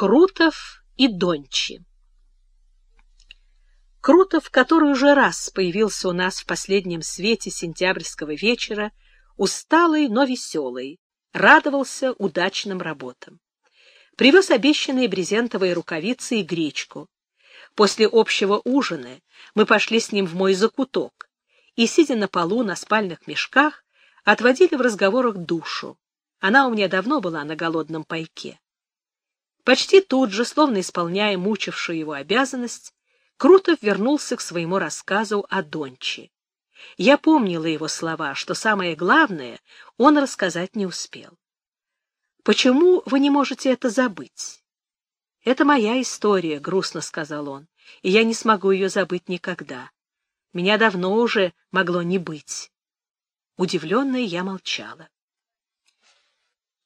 Крутов и Дончи Крутов, который уже раз появился у нас в последнем свете сентябрьского вечера, усталый, но веселый, радовался удачным работам. Привез обещанные брезентовые рукавицы и гречку. После общего ужина мы пошли с ним в мой закуток и, сидя на полу на спальных мешках, отводили в разговорах душу. Она у меня давно была на голодном пайке. Почти тут же, словно исполняя мучившую его обязанность, Крутов вернулся к своему рассказу о Донче. Я помнила его слова, что самое главное он рассказать не успел. «Почему вы не можете это забыть?» «Это моя история», — грустно сказал он, — «и я не смогу ее забыть никогда. Меня давно уже могло не быть». Удивленная я молчала.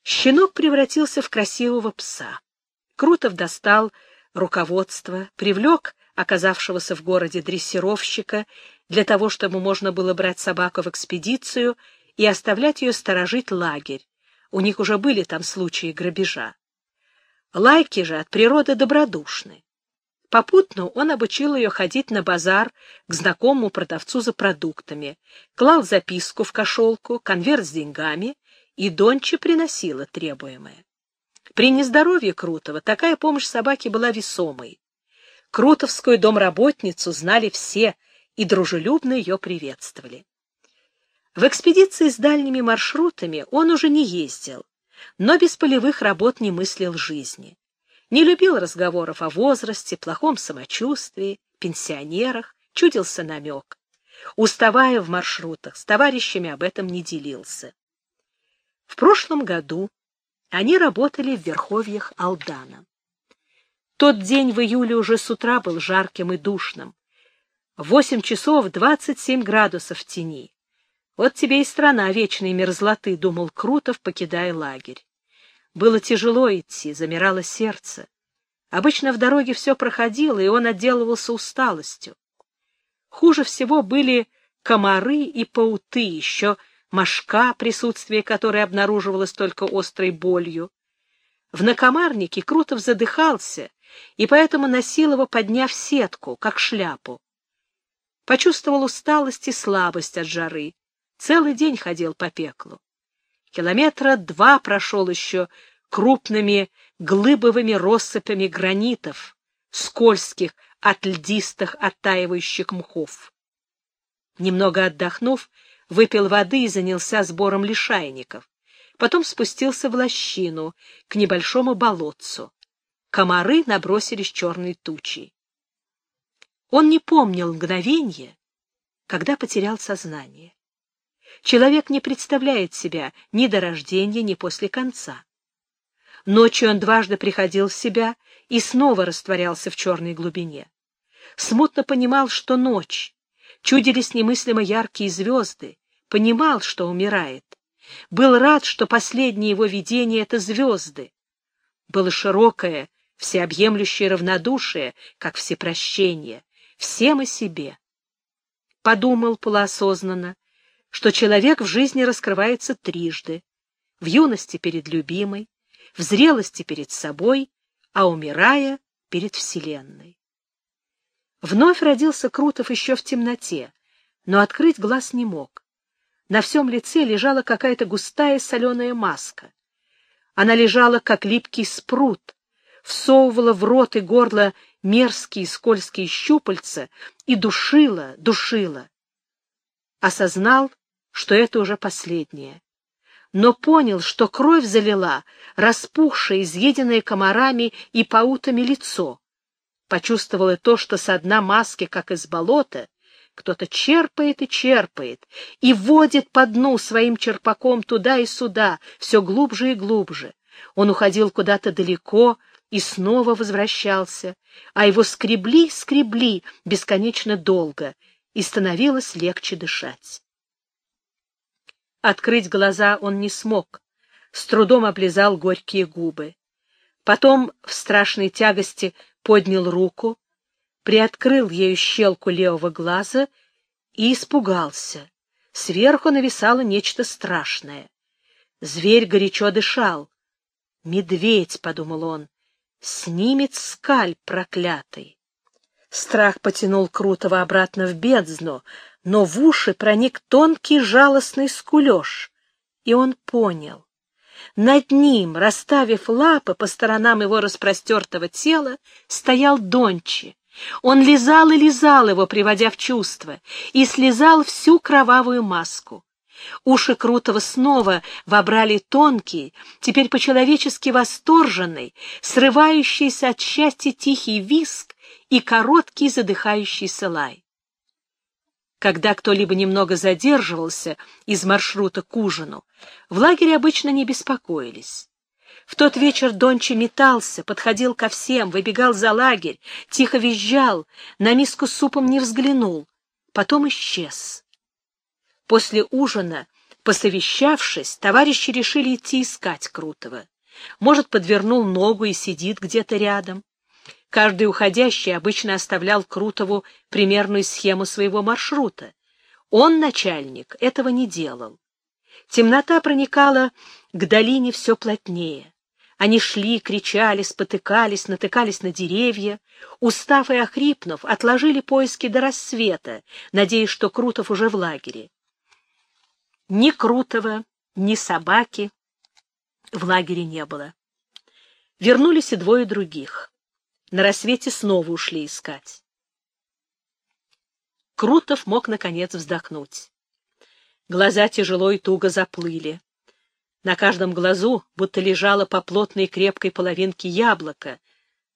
Щенок превратился в красивого пса. Крутов достал руководство, привлек оказавшегося в городе дрессировщика, для того, чтобы можно было брать собаку в экспедицию и оставлять ее сторожить лагерь. У них уже были там случаи грабежа. Лайки же от природы добродушны. Попутно он обучил ее ходить на базар к знакомому продавцу за продуктами, клал записку в кошелку, конверт с деньгами, и Донче приносила требуемое. При нездоровье Крутого такая помощь собаке была весомой. Крутовскую домработницу знали все и дружелюбно ее приветствовали. В экспедиции с дальними маршрутами он уже не ездил, но без полевых работ не мыслил жизни. Не любил разговоров о возрасте, плохом самочувствии, пенсионерах, чудился намек. Уставая в маршрутах, с товарищами об этом не делился. В прошлом году они работали в верховьях Алдана. Тот день в июле уже с утра был жарким и душным. Восемь часов двадцать семь градусов в тени. Вот тебе и страна вечной мерзлоты, — думал Крутов, покидая лагерь. Было тяжело идти, замирало сердце. Обычно в дороге все проходило, и он отделывался усталостью. Хуже всего были комары и пауты, еще мошка, присутствие которой обнаруживалось только острой болью. В накомарнике Крутов задыхался и поэтому носил его, подняв сетку, как шляпу. Почувствовал усталость и слабость от жары. Целый день ходил по пеклу. Километра два прошел еще крупными глыбовыми россыпями гранитов, скользких от льдистых оттаивающих мхов. Немного отдохнув, выпил воды и занялся сбором лишайников. Потом спустился в лощину, к небольшому болотцу комары набросились черной тучей. Он не помнил мгновения, когда потерял сознание. Человек не представляет себя ни до рождения, ни после конца. Ночью он дважды приходил в себя и снова растворялся в черной глубине. Смутно понимал, что ночь, чудились немыслимо яркие звезды, понимал, что умирает. Был рад, что последнее его видение — это звезды. Было широкое, всеобъемлющее равнодушие, как всепрощение, всем и себе. Подумал полуосознанно, что человек в жизни раскрывается трижды, в юности перед любимой, в зрелости перед собой, а умирая перед Вселенной. Вновь родился Крутов еще в темноте, но открыть глаз не мог. На всем лице лежала какая-то густая соленая маска. Она лежала, как липкий спрут, всовывала в рот и горло мерзкие скользкие щупальца и душила, душила. Осознал, что это уже последнее. Но понял, что кровь залила распухшее, изъеденное комарами и паутами лицо. Почувствовал и то, что со дна маски, как из болота, кто-то черпает и черпает, и водит по дну своим черпаком туда и сюда, все глубже и глубже. Он уходил куда-то далеко, и снова возвращался, а его скребли, скребли бесконечно долго, и становилось легче дышать. Открыть глаза он не смог, с трудом облизал горькие губы. Потом в страшной тягости поднял руку, приоткрыл ею щелку левого глаза и испугался. Сверху нависало нечто страшное. Зверь горячо дышал. «Медведь», — подумал он, Снимет скаль проклятый. Страх потянул Крутого обратно в бездну, но в уши проник тонкий жалостный скулеж, и он понял. Над ним, расставив лапы по сторонам его распростертого тела, стоял Дончи. Он лизал и лизал его, приводя в чувство, и слезал всю кровавую маску. Уши Крутого снова вобрали тонкий, теперь по-человечески восторженный, срывающийся от счастья тихий виск и короткий задыхающийся лай. Когда кто-либо немного задерживался из маршрута к ужину, в лагере обычно не беспокоились. В тот вечер Донча метался, подходил ко всем, выбегал за лагерь, тихо визжал, на миску с супом не взглянул, потом исчез. После ужина, посовещавшись, товарищи решили идти искать Крутого. Может, подвернул ногу и сидит где-то рядом. Каждый уходящий обычно оставлял Крутову примерную схему своего маршрута. Он, начальник, этого не делал. Темнота проникала к долине все плотнее. Они шли, кричали, спотыкались, натыкались на деревья. Устав и охрипнув, отложили поиски до рассвета, надеясь, что Крутов уже в лагере. Ни Крутого, ни собаки в лагере не было. Вернулись и двое других. На рассвете снова ушли искать. Крутов мог, наконец, вздохнуть. Глаза тяжело и туго заплыли. На каждом глазу будто лежало по плотной крепкой половинке яблоко.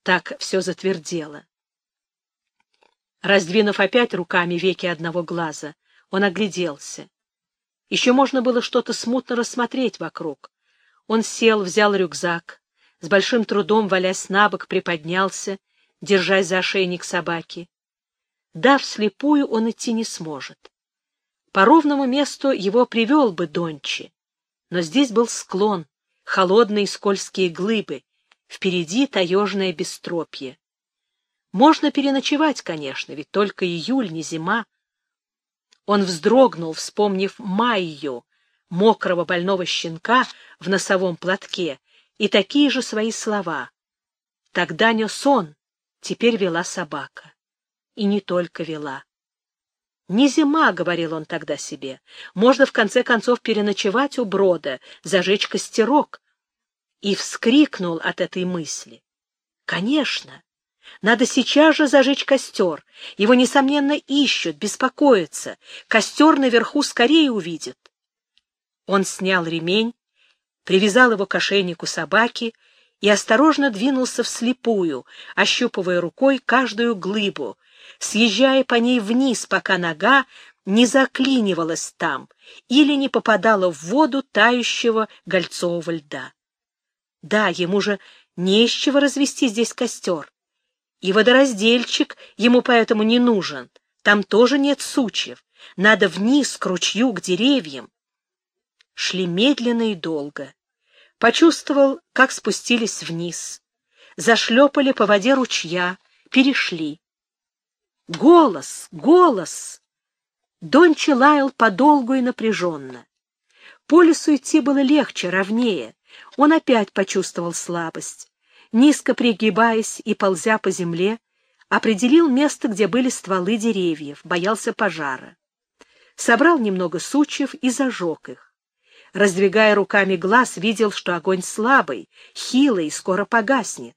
Так все затвердело. Раздвинув опять руками веки одного глаза, он огляделся. Еще можно было что-то смутно рассмотреть вокруг. Он сел, взял рюкзак, с большим трудом, валясь на бок, приподнялся, держась за ошейник собаки. Дав слепую, он идти не сможет. По ровному месту его привел бы Дончи, но здесь был склон, холодные скользкие глыбы, впереди таежное бестропье. Можно переночевать, конечно, ведь только июль, не зима, он вздрогнул, вспомнив Майю, мокрого больного щенка в носовом платке, и такие же свои слова. Тогда нес он, теперь вела собака. И не только вела. «Не зима», — говорил он тогда себе, — «можно в конце концов переночевать у брода, зажечь костерок». И вскрикнул от этой мысли. «Конечно, надо сейчас же зажечь костер. Его, несомненно, ищут, беспокоятся. Костер наверху скорее увидят. Он снял ремень, привязал его к ошейнику собаки и осторожно двинулся вслепую, ощупывая рукой каждую глыбу, съезжая по ней вниз, пока нога не заклинивалась там или не попадала в воду тающего гольцового льда. Да, ему же не из чего развести здесь костер и водораздельчик ему поэтому не нужен. Там тоже нет сучьев. Надо вниз, к ручью, к деревьям. Шли медленно и долго. Почувствовал, как спустились вниз. Зашлепали по воде ручья, перешли. Голос, голос! Дончи лаял подолгу и напряженно. По лесу идти было легче, ровнее. Он опять почувствовал слабость низко пригибаясь и ползя по земле, определил место, где были стволы деревьев, боялся пожара. Собрал немного сучьев и зажег их. Раздвигая руками глаз, видел, что огонь слабый, хилый, скоро погаснет.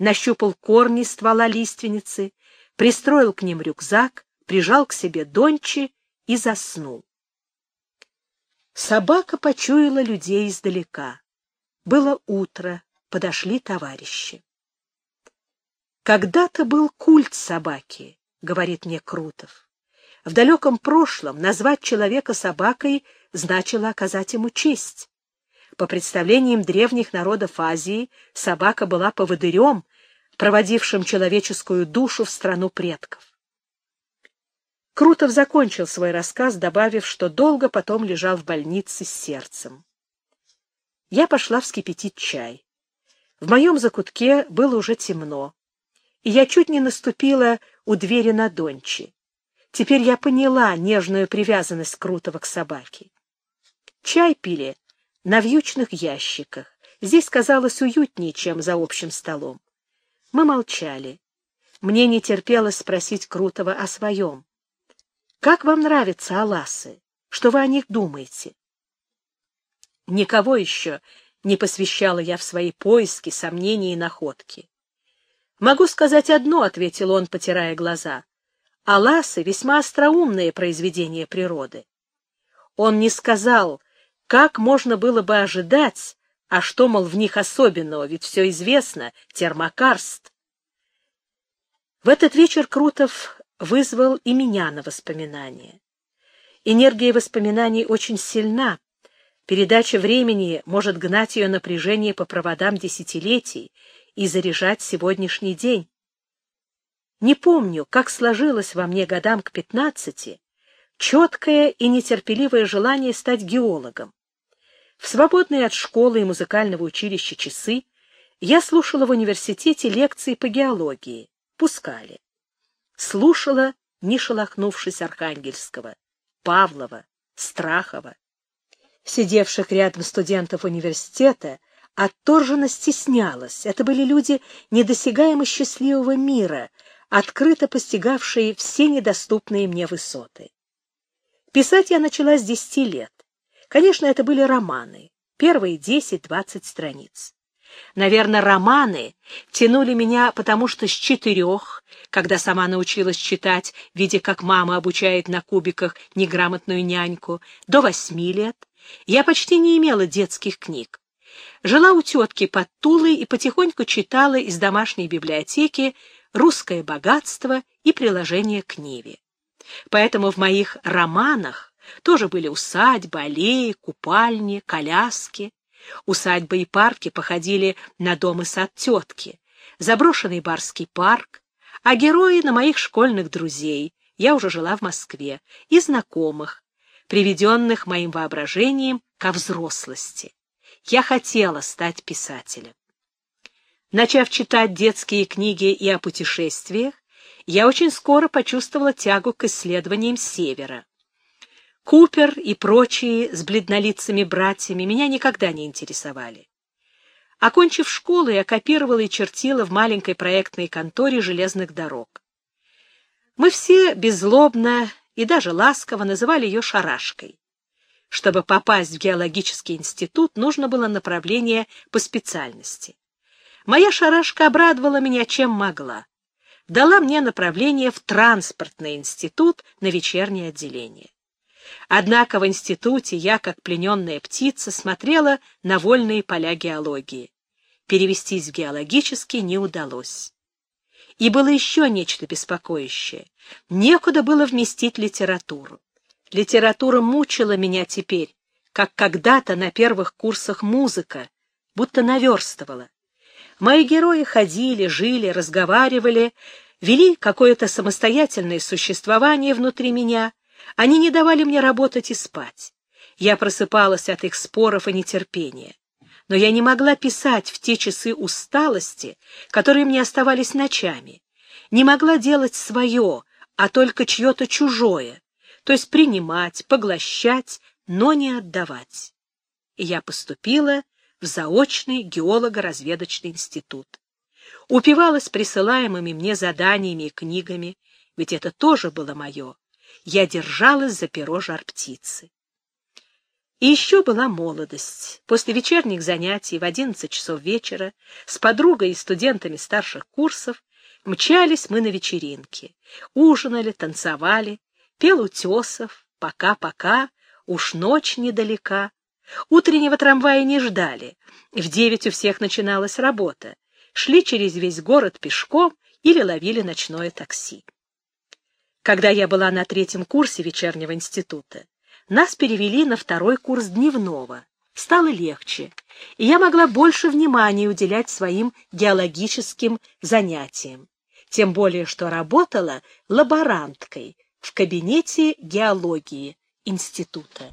Нащупал корни ствола лиственницы, пристроил к ним рюкзак, прижал к себе дончи и заснул. Собака почуяла людей издалека. Было утро, подошли товарищи. «Когда-то был культ собаки», — говорит мне Крутов. В далеком прошлом назвать человека собакой значило оказать ему честь. По представлениям древних народов Азии, собака была поводырем, проводившим человеческую душу в страну предков. Крутов закончил свой рассказ, добавив, что долго потом лежал в больнице с сердцем. Я пошла вскипятить чай. В моем закутке было уже темно, и я чуть не наступила у двери на Дончи. Теперь я поняла нежную привязанность Крутого к собаке. Чай пили на вьючных ящиках. Здесь казалось уютнее, чем за общим столом. Мы молчали. Мне не терпелось спросить Крутого о своем. «Как вам нравятся Аласы? Что вы о них думаете?» Никого еще не посвящала я в свои поиски, сомнения и находки. «Могу сказать одно», — ответил он, потирая глаза. «Аласы — весьма остроумные произведения природы». Он не сказал, как можно было бы ожидать, а что, мол, в них особенного, ведь все известно, термокарст. В этот вечер Крутов вызвал и меня на воспоминания. Энергия воспоминаний очень сильна. Передача времени может гнать ее напряжение по проводам десятилетий и заряжать сегодняшний день. Не помню, как сложилось во мне годам к пятнадцати четкое и нетерпеливое желание стать геологом. В свободные от школы и музыкального училища часы я слушала в университете лекции по геологии пускали. Слушала, не шелохнувшись Архангельского, Павлова, Страхова. Сидевших рядом студентов университета отторженно стеснялась. Это были люди недосягаемо счастливого мира, открыто постигавшие все недоступные мне высоты. Писать я начала с десяти лет. Конечно, это были романы, первые десять-двадцать страниц. Наверное, романы тянули меня, потому что с четырех, когда сама научилась читать, видя, как мама обучает на кубиках неграмотную няньку, до восьми лет, я почти не имела детских книг. Жила у тетки под Тулой и потихоньку читала из домашней библиотеки «Русское богатство» и приложение к Ниве. Поэтому в моих романах тоже были усадьбы, аллеи, купальни, коляски. Усадьбы и парки походили на дом и сад тетки, заброшенный барский парк, а герои на моих школьных друзей, я уже жила в Москве, и знакомых, приведенных моим воображением ко взрослости. Я хотела стать писателем. Начав читать детские книги и о путешествиях, я очень скоро почувствовала тягу к исследованиям Севера. Купер и прочие с бледнолицами братьями меня никогда не интересовали. Окончив школу, я копировала и чертила в маленькой проектной конторе железных дорог. Мы все беззлобно и даже ласково называли ее «шарашкой». Чтобы попасть в геологический институт, нужно было направление по специальности. Моя шарашка обрадовала меня чем могла. Дала мне направление в транспортный институт на вечернее отделение. Однако в институте я, как плененная птица, смотрела на вольные поля геологии. Перевестись в геологический не удалось. И было еще нечто беспокоящее. Некуда было вместить литературу. Литература мучила меня теперь, как когда-то на первых курсах музыка, будто наверстывала. Мои герои ходили, жили, разговаривали, вели какое-то самостоятельное существование внутри меня, они не давали мне работать и спать. Я просыпалась от их споров и нетерпения. Но я не могла писать в те часы усталости, которые мне оставались ночами. Не могла делать свое, а только чье-то чужое, то есть принимать, поглощать, но не отдавать. И я поступила в заочный геолого-разведочный институт. Упивалась присылаемыми мне заданиями и книгами, ведь это тоже было мое я держалась за перо жар-птицы. И еще была молодость. После вечерних занятий в одиннадцать часов вечера с подругой и студентами старших курсов мчались мы на вечеринки. Ужинали, танцевали, пел утесов, пока-пока, уж ночь недалека. Утреннего трамвая не ждали. В девять у всех начиналась работа. Шли через весь город пешком или ловили ночное такси. Когда я была на третьем курсе вечернего института, нас перевели на второй курс дневного. Стало легче, и я могла больше внимания уделять своим геологическим занятиям. Тем более, что работала лаборанткой в кабинете геологии института.